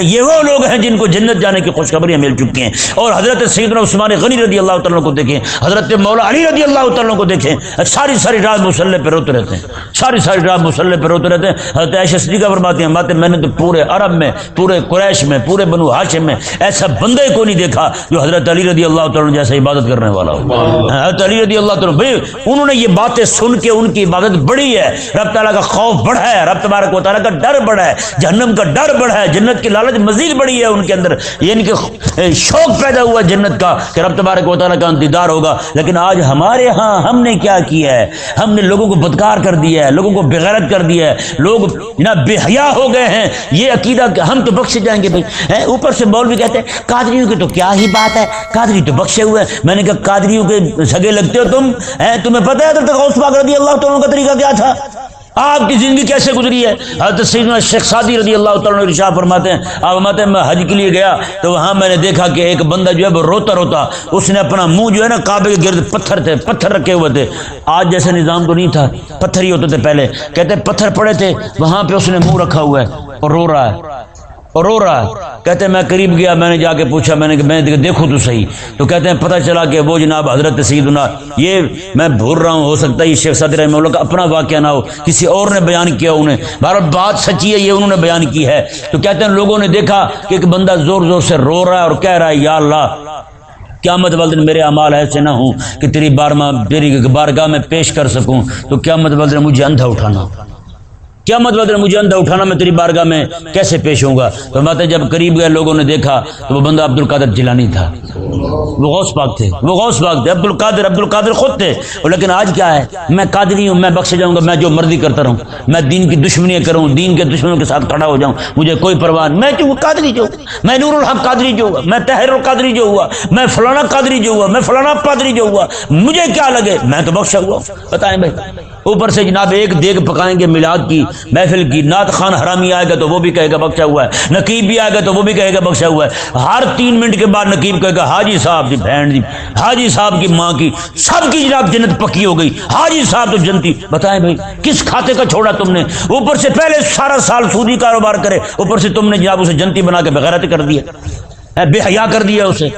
[SPEAKER 1] یہ وہ لوگ ہیں جن کو جنت جانے کی خوشخبریاں مل چکی ہیں۔ اور حضرت سیدنا عثمان غنی رضی اللہ تعالیٰ کو دیکھیں، حضرت مولا علی رضی اللہ تعالیٰ کو دیکھیں، ساری ساری رات مسلح پہ روتے رہتے ہیں۔ ساری ساری رات مسلح پہ روتے رہتے ہیں۔ حضرت عائشہ صدیقہ فرماتی ہیں باتیں میں نے تو پورے عرب میں، پورے قریش میں، پورے بنو ہاشم میں ایسا بندے کو نہیں دیکھا جو حضرت علی رضی اللہ تعالیٰ جیسا عبادت کرنے والا ہو حضرت علی رضی اللہ تعالیٰ بھائی، انہوں نے یہ باتیں سن کے ان کی عبادت بڑی ہے۔ رب تعالیٰ کا خوف بڑھا ہے۔ رب تبارک و تعالیٰ کا ڈر بڑھا ہے۔ جہنم کا ڈر بڑھا ہے۔ جنت کی لالچ مزید بڑی ہے ان کے اندر۔ یعنی کہ شوق پیدا ہوا جنت کا کہ رب تبارک و تعالیٰ کا انتظار ہوگا۔ لیکن آج ہمارے ہاں ہم نے کیا کیا ہے؟ ہم نے لوگوں کو بدکار کر دیا ہے، لوگوں کو بغیرت کر دیا ہے۔ لوگ نہ بے حیا ہو گئے ہیں۔ یہ عقیدہ ہم تو بخشے جائیں گے بھائی۔ اوپر سے بول بھی کہتے ہیں، قادریوں کی تو کیا ہی بات ہے؟ قادری تو بخشے ہوئے میں نے کہا قادریوں کے سگے لگتے ہو تم؟ تمہیں پتہ ہے تو غوث پاک رضی اللہ تعالیٰ کا طریقہ کیا تھا؟ آپ کی زندگی کیسے گزری ہے؟ حضرت سیدنا شیخ سادی رضی اللہ تعالیٰ نے رشاہ فرماتے ہیں، آپ فرماتے ہیں، میں حج کے لیے گیا تو وہاں میں نے دیکھا کہ ایک بندہ جو ہے وہ روتا روتا، اس نے اپنا منہ جو ہے نا کعبے کے گرد پتھر تھے، پتھر رکھے ہوئے تھے۔ آج جیسے نظام تو نہیں تھا، پتھر ہی ہوتے تھے پہلے۔ کہتے ہیں، پتھر پڑے تھے، وہاں پہ اس نے منہ رکھا ہوا ہے اور رو رہا ہے۔ اور رو رہا ہے۔ کہتے ہیں، میں قریب گیا، میں نے جا کے پوچھا، میں نے کہ میں دیکھو تو صحیح۔ تو کہتے ہیں، پتہ چلا کہ وہ جناب حضرت سیدنا، یہ میں بھول رہا ہوں، ہو سکتا ہے یہ شیخ صدر رحمہ اللہ کا اپنا واقعہ نہ ہو، کسی اور نے بیان کیا انہیں۔ بہرحال بات سچی ہے، یہ انہوں نے بیان کی ہے۔ تو کہتے ہیں، لوگوں نے دیکھا کہ ایک بندہ زور زور سے رو رہا ہے اور کہہ رہا ہے، یا اللہ کیا مطلب دن میرے اعمال ایسے نہ ہوں کہ تیری تیری بارگاہ میں پیش کر سکوں۔ تو کیا مطلب دن مجھے اندھا اٹھانا۔ کیا مطلب مجھے اندھا اٹھانا، میں تیری بارگاہ میں کیسے پیش ہوں گا؟ تو بات جب قریب گئے لوگوں نے دیکھا تو وہ بندہ عبد القادر جلانی تھا۔ وہ غوث پاک تھے، وہ غوث پاک تھے عبد القادر عبد القادر خود تھے۔ لیکن آج کیا ہے؟ میں قادری ہوں، میں بخش جاؤں گا، میں جو مرضی کرتا رہوں۔ میں دین کی دشمنی کروں، دین کے دشمنوں کے ساتھ کھڑا ہو جاؤں۔ مجھے کوئی پرواہ میں جو قادری جو میں نور الحق قادری جو ہوا، میں تحر القادری جو ہوا، میں فلانا قادری جو ہوا، میں فلانا قادری جو ہوا۔ مجھے کیا لگے؟ میں تو بخشا ہوا بتائیں بھائی، اوپر سے جناب ایک دیگ پکائیں گے میلاد کی۔ محفل کی نعت خان حرامی آئے گا تو وہ بھی کہے گا بخشا ہوا ہے۔ نقیب بھی آئے گا تو وہ بھی کہے گا بخشا ہوا ہے۔ ہر تین منٹ کے بعد نقیب کہے گا، حاجی صاحب جی بہن جی حاجی صاحب کی ماں کی، سب کی جناب جنت پکی ہو گئی۔ حاجی صاحب تو جنتی، بتائیں بھائی، کس کھاتے کا چھوڑا تم نے؟ اوپر سے پہلے سارا سال سودی کاروبار کرے، اوپر سے تم نے جناب اسے جنتی بنا کے بغیرت کر دیا۔ بے حیا کر دیا اسے۔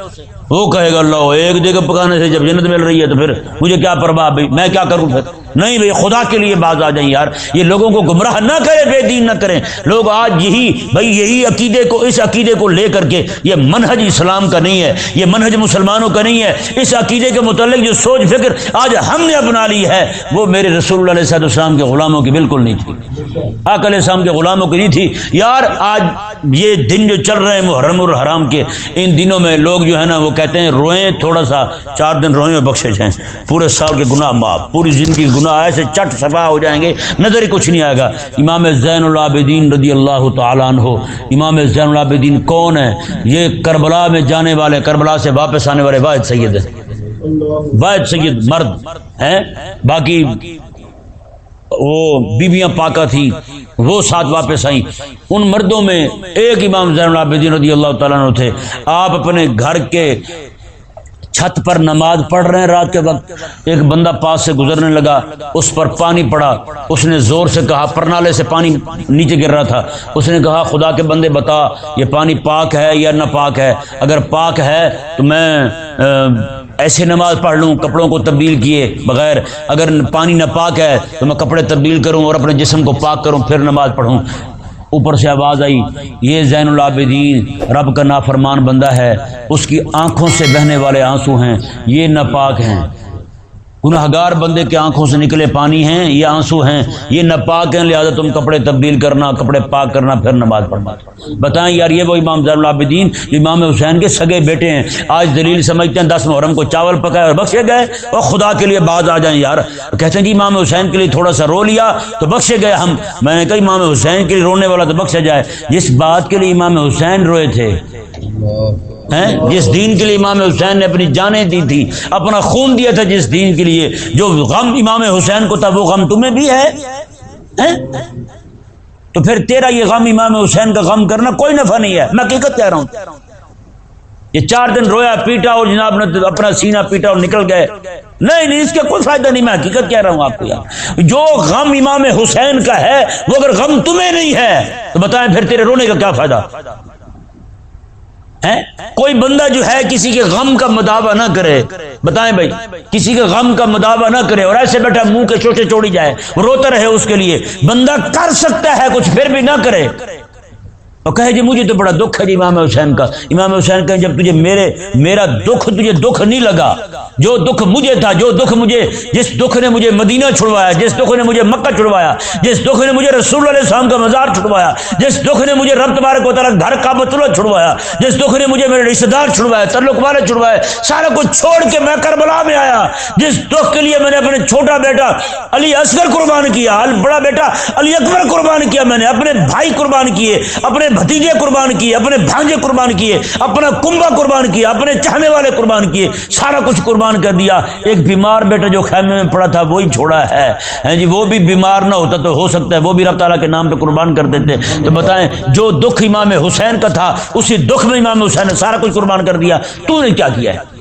[SPEAKER 1] وہ کہے گا، اللہ ایک جگہ پکانے سے جب جنت مل رہی ہے تو پھر مجھے کیا پرواہ بھائی میں کیا کروں پھر؟ نہیں بھائی، خدا کے لیے باز آ جائیں یار۔ یہ لوگوں کو گمراہ نہ کرے بے دین نہ کریں۔ لوگ آج یہی، بھائی یہی عقیدے کو، اس عقیدے کو لے کر کے، یہ منہج اسلام کا نہیں ہے، یہ منہج مسلمانوں کا نہیں ہے۔ اس عقیدے کے متعلق جو سوچ، فکر آج ہم نے اپنا لی ہے، وہ میرے رسول اللہ علیہ السلام کے غلاموں کی بالکل نہیں تھی۔ آک علیہ السلام کے غلاموں کی نہیں تھی۔ یار، آج یہ دن جو چل رہے ہیں، محرم الحرام کے، ان دنوں میں لوگ جو ہے نا، وہ کہتے ہیں روئیں تھوڑا سا، چار دن روئیں اور بخشے جائیں۔ پورے سال کے گناہ معاف، پوری زندگی کے گناہ ایسے چٹ صفا ہو جائیں گے، نظر ہی کچھ نہیں آئے گا۔ امام زین العابدین رضی اللہ تعالیٰ عنہ، امام زین العابدین کون ہے یہ کربلا میں جانے والے، کربلا سے واپس آنے والے واحد سید ہیں۔ واحد سید مرد ہیں، باقی وہ بیویاں پاکا تھی وہ ساتھ واپس آئیں۔ ان مردوں میں ایک امام زین العابدین رضی اللہ تعالیٰ عنہ تھے۔ آپ اپنے گھر کے چھت پر نماز پڑھ رہے ہیں رات کے وقت۔ ایک بندہ پاس سے گزرنے لگا، اس پر پانی پڑا۔ اس نے زور سے کہا، پرنالے سے پانی نیچے گر رہا تھا۔ اس نے کہا، خدا کے بندے بتا، یہ پانی پاک ہے یا نہ پاک ہے؟ اگر پاک ہے تو میں ایسے نماز پڑھ لوں، کپڑوں کو تبدیل کیے، بغیر اگر پانی نہ پاک ہے تو میں کپڑے تبدیل کروں اور اپنے جسم کو پاک کروں، پھر نماز پڑھوں۔ اوپر سے آواز آئی، یہ زین العابدین رب کا نافرمان بندہ ہے، اس کی آنکھوں سے بہنے والے آنسو ہیں، یہ ناپاک ہیں۔ گناہ گار بندے کے آنکھوں سے نکلے پانی ہیں، یہ آنسو ہیں، یہ نہ پاک ہیں، لہٰذا تم کپڑے تبدیل کرنا، کپڑے پاک کرنا، پھر نماز پڑھنا۔ بتائیں یار، یہ وہ امام زین العابدین امام حسین کے سگے بیٹے ہیں۔ آج دلیل سمجھتے ہیں، دس محرم کو چاول پکائے اور بخشے گئے۔ اور خدا کے لیے باز آ جائیں یار۔ کہتے ہیں جی امام حسین کے لیے تھوڑا سا رو لیا تو بخشے گئے ہم۔ میں نے کہا امام حسین کے لیے رونے والا تو بخشا جائے۔ جس بات کے لیے امام حسین روئے تھے۔ جس دین کے لیے امام حسین نے اپنی جانیں دی تھی اپنا خون دیا تھا جس دین کے لیے، جو غم امام حسین کو تھا، وہ غم تمہیں بھی ہے؟ تو پھر تیرا یہ غم امام حسین کا غم کرنا کوئی نفع نہیں ہے۔ میں حقیقت کہہ رہا ہوں۔ یہ چار دن رویا، پیٹا اور جناب نے اپنا سینہ پیٹا اور نکل گئے۔ نہیں نہیں، اس کا کوئی فائدہ نہیں، میں حقیقت کہہ رہا ہوں آپ کو یار۔ جو غم امام حسین کا ہے، وہ اگر غم تمہیں نہیں ہے، تو بتائیں پھر تیرے رونے کا کیا فائدہ؟ کوئی بندہ جو ہے کسی کے غم کا مداوع نہ کرے۔ بتائیں بھائی، کسی کے غم کا مداوع نہ کرے اور ایسے بیٹھا منہ کے چوٹے چوڑی جائے، روتا رہے اس کے لیے۔ بندہ کر سکتا ہے، کچھ پھر بھی نہ کرے۔ اور کہے جی مجھے تو بڑا دکھ ہے جی امام حسین کا۔ امام حسین کا جب تجھے میرے میرا دکھ تجھے دکھ نہیں لگا۔ جو دکھ مجھے تھا، جو دکھ مجھے جس دکھ نے مجھے مدینہ چھڑوایا، جس دکھ نے مجھے مکہ چھڑوایا، جس دکھ نے مجھے رسول علیہ السلام کا مزار چھڑوایا، جس دکھ نے مجھے رب تبارک و تعالیٰ گھر کا بطلہ چھڑوایا، جس دکھ نے مجھے میرے رشتے دار چھڑوایا، تعلق والے چھڑوائے سارا کچھ چھوڑ کے میں کربلا میں آیا۔ جس دکھ کے لیے میں نے اپنے چھوٹا بیٹا علی اصغر قربان کیا بڑا بیٹا علی اکبر قربان کیا، میں نے اپنے بھائی قربان کیے، اپنے بھتیجے قربان کیے، اپنے بھانجے قربان کیے، اپنا کنبا قربان کیا اپنے چاہنے والے قربان کیے، سارا کچھ قربان کر دیا۔ ایک بیمار بیٹا جو خیمے میں پڑا تھا، وہی چھوڑا ہے۔ ہاں جی وہ بھی بیمار نہ ہوتا تو ہو سکتا ہے، وہ بھی رب تعالیٰ کے نام پہ قربان کر دیتے۔ تو بتائیں، جو دکھ امام حسین کا تھا، اسی دکھ میں امام حسین نے سارا کچھ قربان کر دیا۔ تو نے کیا کیا ہے؟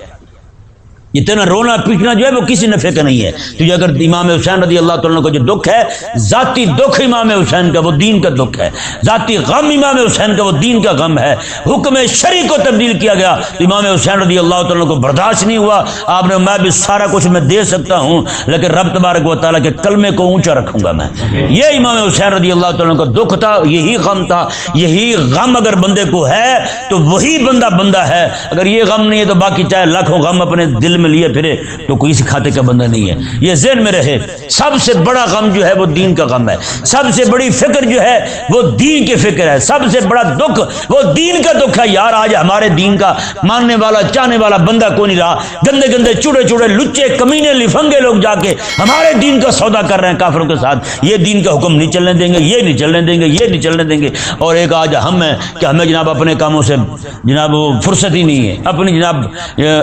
[SPEAKER 1] یہ تینا رونا پیٹنا جو ہے وہ کسی نفع کا نہیں ہے۔ تجھے اگر امام حسین رضی اللہ تعالیٰ کا جو دکھ ہے، ذاتی دکھ امام حسین کا وہ دین کا دکھ ہے۔ ذاتی غم امام حسین کا وہ دین کا غم ہے۔ حکم شریع کو تبدیل کیا گیا۔ تو امام حسین رضی اللہ تعالیٰ کو برداشت نہیں ہوا۔ آپ نے میں بھی سارا کچھ میں دے سکتا ہوں، لیکن رب تبارک و تعالیٰ کے کلمے کو اونچا رکھوں گا میں۔ یہ امام حسین رضی اللہ تعالیٰ کا دکھ تھا، یہی غم تھا۔ یہی غم اگر بندے کو ہے، تو وہی بندہ بندہ ہے۔ اگر یہ غم نہیں ہے تو باقی چاہے لاکھوں غم اپنے دل میں لیے پھرے تو کوئی اس کھاتے کا بندہ نہیں ہے۔ یہ ذہن میں رہے۔ سب سے بڑا غم جو ہے وہ دین کا غم ہے۔ سب سے بڑی فکر جو ہے وہ دین کی فکر ہے۔ سب سے بڑا دکھ وہ دین کا دکھ ہے۔ یار، آج ہمارے دین کا ماننے والا، چاہنے والا بندہ کوئی نہیں رہا؟ گندے گندے چوڑے چوڑے لچے، کمینے، لفنگے لوگ جا کے ہمارے دین کا سودا کر رہے ہیں کافروں کے ساتھ۔ یہ دین کا حکم نہیں چلنے دیں گے، یہ نہیں چلنے دیں گے، یہ نہیں چلنے دیں گے۔ اور ایک آج ہم ہیں کہ ہمیں جناب اپنے کاموں سے، جناب وہ فرصت ہی نہیں ہے۔ اپنی جناب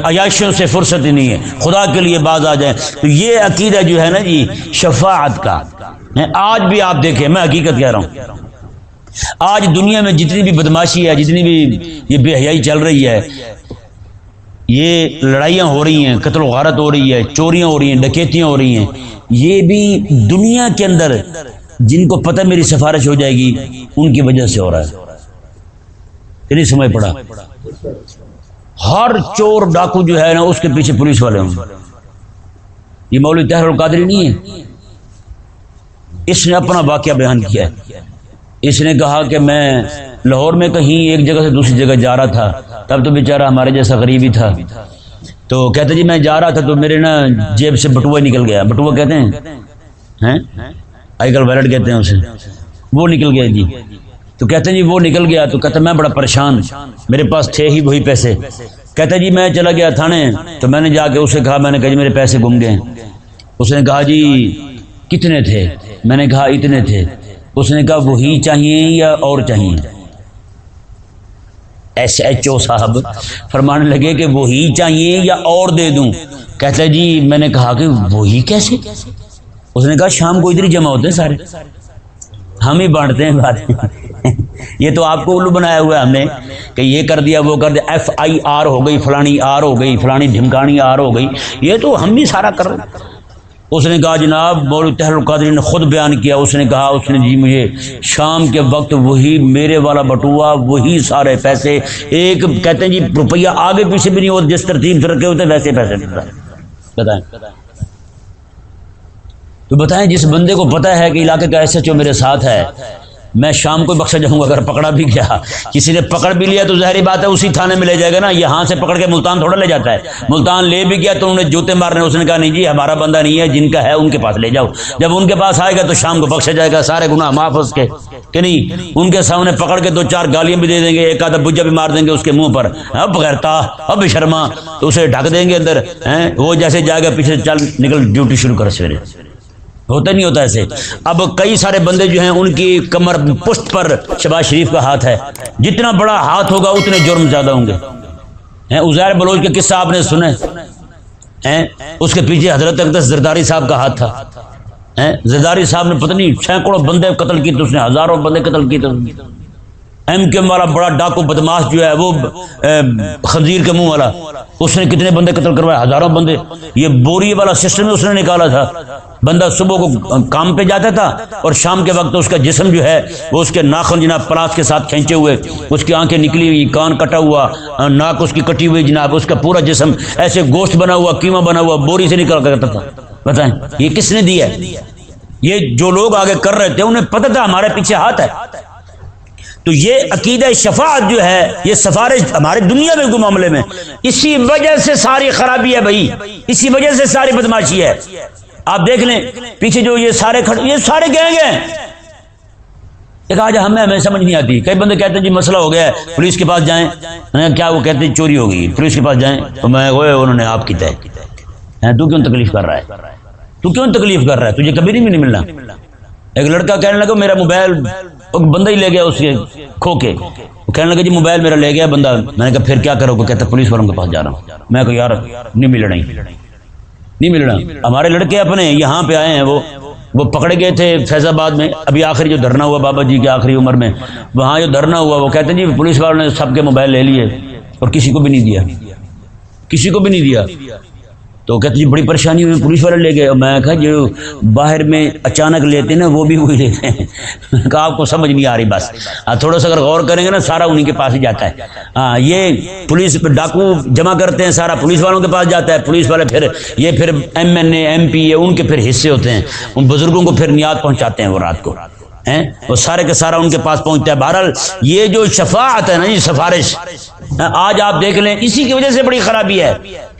[SPEAKER 1] عیاشیوں سے فرصت ہی نہیں ہے۔ خدا کے لیے باز آ جائیں۔ تو یہ عقیدہ جو ہے نا جی شفاعت کا۔ آج بھی آپ دیکھیں، میں حقیقت کہہ رہا ہوں۔ آج دنیا میں جتنی بھی بدماشی ہے، جتنی بھی یہ بے حیائی چل رہی ہے، یہ لڑائیاں ہو رہی ہیں، قتل و غارت ہو رہی ہے، چوریاں ہو رہی ہیں، ڈکیتیاں ہو رہی ہیں۔ یہ بھی دنیا کے اندر جن کو پتہ میری سفارش ہو جائے گی، ان کی وجہ سے ہو رہا ہے۔ نہیں سمجھ پڑا۔ ہر چور ڈاکو جو ہے نا، اس کے پیچھے پولیس والے ہوں۔ یہ مولوی تحر القادری نہیں ہے۔ اس نے اپنا واقعہ بیان کیا ہے۔ اس نے کہا کہ میں لاہور میں کہیں ایک جگہ سے دوسری جگہ جا رہا تھا۔ تب تو بیچارہ ہمارے جیسا غریب ہی تھا۔ تو کہتے جی میں جا رہا تھا تو میرے نا جیب سے بٹوا نکل گیا۔ بٹوا کہتے ہیں؟ آئی کل ویلٹ کہتے ہیں اسے۔ وہ نکل گیا جی۔ تو کہتے ہیں جی وہ نکل گیا تو کہتے میں بڑا پریشان میرے پاس تھے ہی وہی پیسے۔ کہتے جی میں چلا گیا تھانے تو میں نے جا کے اسے کہا، میں نے کہا جی میرے پیسے گم گئے۔ اس نے کہا جی کتنے تھے؟ میں نے کہا اتنے تھے۔ اس نے کہا وہی چاہیے یا اور چاہیے؟ ایس ایچ او صاحب فرمانے لگے کہ وہی چاہیے یا اور دے دوں۔ کہتے جی میں نے کہا کہ وہی کیسے؟ اس نے کہا شام کو ادھر ہی جمع ہوتے ہیں سارے۔ ہم ہی بانٹتے ہیں بات یہ تو آپ کو الو بنایا ہوا ہے ہم نے کہ یہ کر دیا، وہ کر دیا۔ ایف آئی آر ہو گئی، فلانی آر ہو گئی، فلانی ڈھمکانی آر ہو گئی۔ یہ تو ہم بھی سارا کر رہے اس نے کہا، جناب مولو تحر القادری نے خود بیان کیا۔ اس نے کہا، اس نے جی مجھے شام کے وقت وہی میرے والا بٹوا، وہی سارے پیسے۔ ایک کہتے ہیں جی روپیہ آگے پیچھے بھی نہیں ہوتا جس ترتیب سے رکھے ہوتے ویسے پیسے بتائیں۔ تو بتائیں، جس بندے کو پتا ہے کہ علاقے کا ایسا چو میرے ساتھ ہے میں شام کو بخشا جاؤں گا، اگر پکڑا بھی گیا۔ کسی نے پکڑ بھی لیا تو ظاہری بات ہے، اسی تھانے میں لے جائے گا نا۔ یہاں سے پکڑ کے ملتان تھوڑا لے جاتا ہے۔ ملتان لے بھی گیا تو انہوں نے جوتے مارنے، اس نے کہا، نہیں جی ہمارا بندہ نہیں ہے، جن کا ہے ان کے پاس لے جاؤ۔ جب ان کے پاس آئے گا تو شام کو بخشا جائے گا۔ سارے گناہ معاف اس کے۔ کہ نہیں؟ ان کے سامنے پکڑ کے دو چار گالیاں بھی دے دیں گے، ایک آدھا بجا بھی مار دیں گے اس کے منہ پر۔ اب غیرتا اب شرما۔ تو اسے ڈھک دیں گے اندر وہ جیسے جائے گا، پیچھے چل نکل ڈیوٹی شروع کر سویرے۔ ہوتا نہیں ہوتا ایسے۔ اب کئی سارے بندے جو ہیں، ان کی کمر پشت پر شباز شریف کا ہاتھ ہے۔ جتنا بڑا ہاتھ ہوگا، اتنے جرم زیادہ ہوں گے۔ ازیر بلوچ کے قصہ آپ نے سنے۔ اس کے پیچھے حضرت اقدس زرداری صاحب کا ہاتھ تھا۔ زرداری صاحب نے پتہ نہیں، سینکڑوں بندے قتل کی تو اس نے ہزاروں بندے قتل کی تو ایم کے والا بڑا ڈاکو بدماش جو ہے وہ خنزیر کے منہ والا، اس نے کتنے بندے قتل کروائے؟ ہزاروں بندے۔ یہ بوری والا سسٹم اس نے نکالا تھا۔ بندہ صبح کو کام پہ جاتا تھا اور شام کے وقت اس کا جسم جو ہے، وہ اس کے ناخن جناب پلاس کے ساتھ کھینچے ہوئے۔ اس کی آنکھیں نکلی ہوئی، کان کٹا ہوا، ناک اس کی کٹی ہوئی جناب۔ اس کا پورا جسم ایسے گوشت بنا ہوا، کیما بنا ہوا، بوری سے نکل کرتا تھا۔ بتائیں، یہ کس نے دیا یہ جو لوگ آگے کر رہے تھے، انہیں پتہ تھا ہمارے پیچھے ہاتھ ہے۔ تو یہ عقیدہ شفاعت جو ہے یہ سفارش ہمارے دنیا میں کو معاملے میں۔ اسی وجہ سے ساری خرابی ہے بھائی۔ اسی وجہ سے ساری بدماشی ہے۔ آپ دیکھ لیں پیچھے جو یہ سارے کھڑ یہ سارے گئے ایک آج ہمیں ہمیں سمجھ نہیں آتی۔ کئی بندے کہتے ہیں جی مسئلہ ہو گیا ہے پولیس کے پاس جائیں۔ کیا وہ کہتے ہیں چوری ہو گئی پولیس کے پاس جائیں۔ تو میں وہ انہوں نے آپ کی طے تو کیوں تکلیف کر رہا ہے؟ تو کیوں تکلیف کر رہا ہے؟ تجھے کبھی نہیں نہیں ملنا۔ ایک لڑکا کہنے لگا میرا موبائل بندہ ہی لے گیا اس کے کھو کے کہنے لگا جی موبائل میرا لے گیا بندہ۔ میں نے کہا، پھر کیا کرو؟ گے کہتا، پولیس والوں کے پاس جا رہا ہوں۔ میں کہ یار، نہیں ملنا۔ نہیں ملنا۔ ہمارے لڑکے اپنے یہاں پہ آئے ہیں۔ وہ وہ پکڑے گئے تھے فیض آباد میں۔ ابھی آخری جو دھرنا ہوا بابا جی کی آخری عمر میں، وہاں جو دھرنا ہوا، وہ کہتے ہیں جی پولیس والوں نے سب کے موبائل لے لیے اور کسی کو بھی نہیں دیا۔ کسی کو بھی نہیں دیا۔ تو کہتے جی بڑی پریشانی ہوئی، پولیس والے لے گئے۔ میں کہا جو باہر میں اچانک لیتے ہیں نا، وہ بھی وہی لیتے ہیں کہا آپ کو سمجھ نہیں آ رہی، بس۔ ہاں تھوڑا سا اگر غور کریں گے نا، سارا انہیں کے پاس ہی جاتا ہے۔ ہاں یہ پولیس ڈاکو جمع کرتے ہیں، سارا پولیس والوں کے پاس جاتا ہے۔ پولیس والے پھر، یہ پھر M N A, M P A, ان کے پھر حصے ہوتے ہیں۔ ان بزرگوں کو پھر نیاد پہنچاتے ہیں وہ رات کو۔ ہیں؟ وہ سارے کے سارا ان کے پاس پہنچتا ہے۔ بہرحال، یہ جو شفاعت ہے نا، یہ سفارش۔ ہاں، آج آپ دیکھ لیں، اسی کی وجہ سے بڑی خرابی ہے۔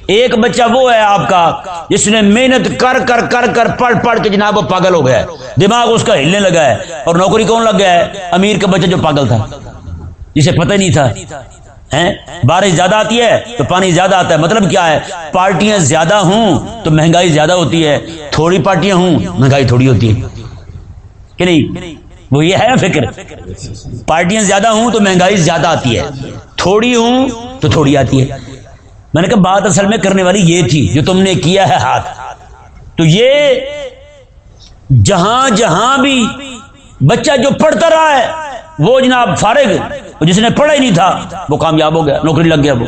[SPEAKER 1] ایک بچہ وہ ہے آپ کا جس نے محنت کر کر کر کر پڑھ پڑھ کے جناب وہ پاگل ہو گیا ہے۔ دماغ اس کا ہلنے لگا ہے اور نوکری کون لگ گیا ہے؟ امیر کا بچہ جو پاگل تھا۔ جسے پتہ نہیں تھا۔ بارش زیادہ آتی ہے تو پانی زیادہ آتا ہے۔ مطلب کیا ہے؟ پارٹیاں زیادہ ہوں تو مہنگائی زیادہ ہوتی ہے۔ تھوڑی پارٹیاں ہوں، مہنگائی تھوڑی ہوتی ہے۔ کہ نہیں؟ وہ یہ ہے فکر۔ پارٹیاں زیادہ ہوں تو مہنگائی زیادہ آتی ہے۔ تھوڑی ہوں تو تھوڑی آتی ہے۔ میں نے کہا بات اصل میں کرنے والی یہ تھی، جو تم نے کیا ہے ہاتھ۔ تو یہ جہاں جہاں بھی بچہ جو پڑھتا رہا ہے، وہ جناب فارغ جس نے پڑھا ہی نہیں تھا، وہ کامیاب ہو گیا، نوکری لگ گیا وہ۔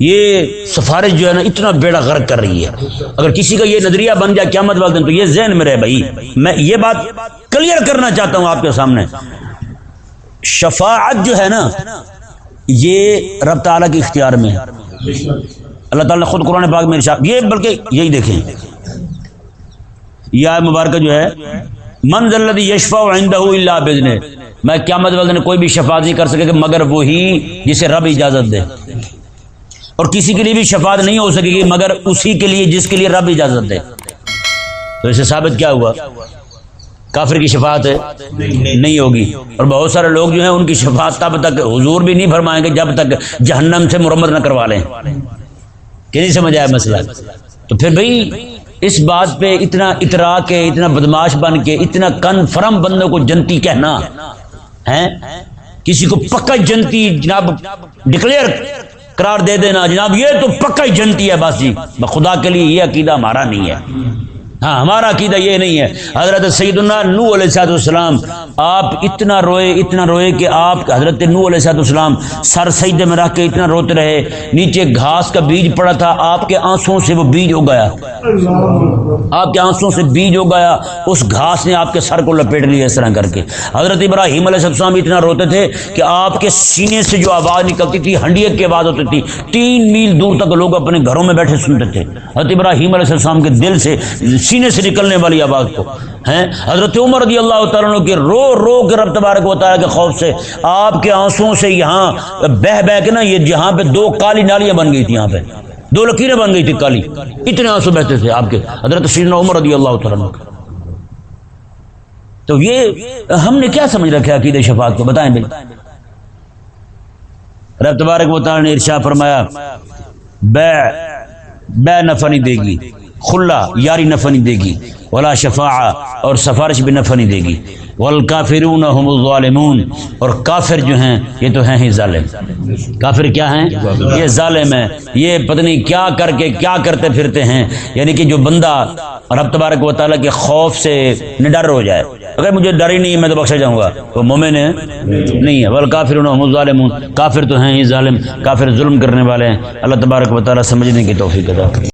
[SPEAKER 1] یہ سفارش جو ہے نا، اتنا بیڑا غرق کر رہی ہے۔ اگر کسی کا یہ نظریہ بن جائے قیامت والے دن، تو یہ ذہن میں رہے بھائی۔ میں یہ بات کلیئر کرنا چاہتا ہوں آپ کے سامنے۔ شفاعت جو ہے نا، یہ رب تعالیٰ کے اختیار میں ہے۔ اللہ تعالیٰ نے خود قرآن پاک میں ارشاد یہ بلکہ یہی دیکھیں۔ یہ آئے مبارکہ جو ہے، من الذي يشفع عنده الا باذنه میں قیامت والے دن کوئی بھی شفاعت نہیں کر سکے کہ مگر وہی جسے رب اجازت دے۔ اور کسی کے لیے بھی شفاعت نہیں ہو سکے گی، مگر اسی کے لیے، جس کے لیے رب اجازت دے۔ تو اسے ثابت کیا ہوا؟ کافر کی شفاعت نہیں ہوگی۔ اور بہت سارے لوگ جو ہیں ان کی شفاعت تب تک حضور بھی نہیں فرمائیں گے جب تک جہنم سے مرمت نہ کروا لیں۔ کہ نہیں سمجھ آیا مسئلہ؟ تو پھر بھائی اس بات پہ اتنا اترا کے، اتنا بدماش بن کے، اتنا کنفرم بندوں کو جنتی کہنا ہے کسی کو پکا جنتی جناب ڈکلیئر قرار دے دینا، جناب یہ تو پکا جنتی ہے بس جی۔ خدا کے لیے یہ عقیدہ ہمارا نہیں ہے۔ ہاں ہمارا عقیدہ یہ نہیں ہے۔ حضرت سعید اللہ نو علیہ صاحب السلام آپ اتنا روئے اتنا روئے کہ آپ حضرت نو علیہ صاحب السلام سر سعید میں رکھ کے اتنا روتے رہے۔ نیچے گھاس کا بیج پڑا تھا، آپ کے آنسوں سے وہ بیج ہو گیا۔ آپ کے آنسوں سے بیج ہو گیا۔ اس گھاس نے آپ کے سر کو لپیٹ لیا اس طرح کر کے۔ حضرت ابراہیم علیہ السلام اتنا روتے تھے کہ آپ کے سینے سے جو آواز نکلتی تھی ہنڈیت کی آواز ہوتی تھی۔ تین میل دور تک لوگ اپنے گھروں میں بیٹھے سنتے تھے۔ حضرت ابراہیم علیہ السلام کے دل سے سینے سے نکلنے والی آواز کو، ہیں؟ حضرت عمر رضی اللہ تعالیٰ کے رو رو کے رب تبارک و تعالیٰ کے خوف سے، آپ کے آنسوں سے یہاں بہ بہ کے نا، یہ جہاں پہ دو کالی نالیاں بن گئی تھی یہاں پہ۔ دو لکیریں بن گئی تھی کالی۔ اتنے آنسو بہتے تھے آپ کے۔ حضرت سیدنا عمر رضی اللہ تعالیٰ کے تو یہ ہم نے کیا سمجھ رکھا عقید شفاعت کو؟ بتائیں بھائی۔ رب تبارک و تعالیٰ نے ارشا فرمایا بے بے نفع نہیں دے گی۔ خلا یاری نفع نہیں دے گی، ولا شفا اور سفارش بھی نفع نہیں دے گی۔ والکافرون هم الظالمون۔ اور کافر جو ہیں، یہ تو ہیں ہی ظالم۔ کافر کیا ہیں؟ یہ ظالم ہیں۔ یہ پتہ نہیں کیا کر کے کیا کرتے پھرتے ہیں۔ یعنی کہ جو بندہ رب تبارک و تعالیٰ کے خوف سے نڈر ہو جائے۔ اگر مجھے ڈر ہی نہیں ہے میں تو بخشا جاؤں گا۔ وہ مومن ہے نہیں ہے۔ والکافرون هم الظالمون۔ کافر تو ہیں ہی ظالم۔ کافر ظلم کرنے والے ہیں۔ اللہ تبارک و تعالیٰ سمجھنے کی توفیق ادا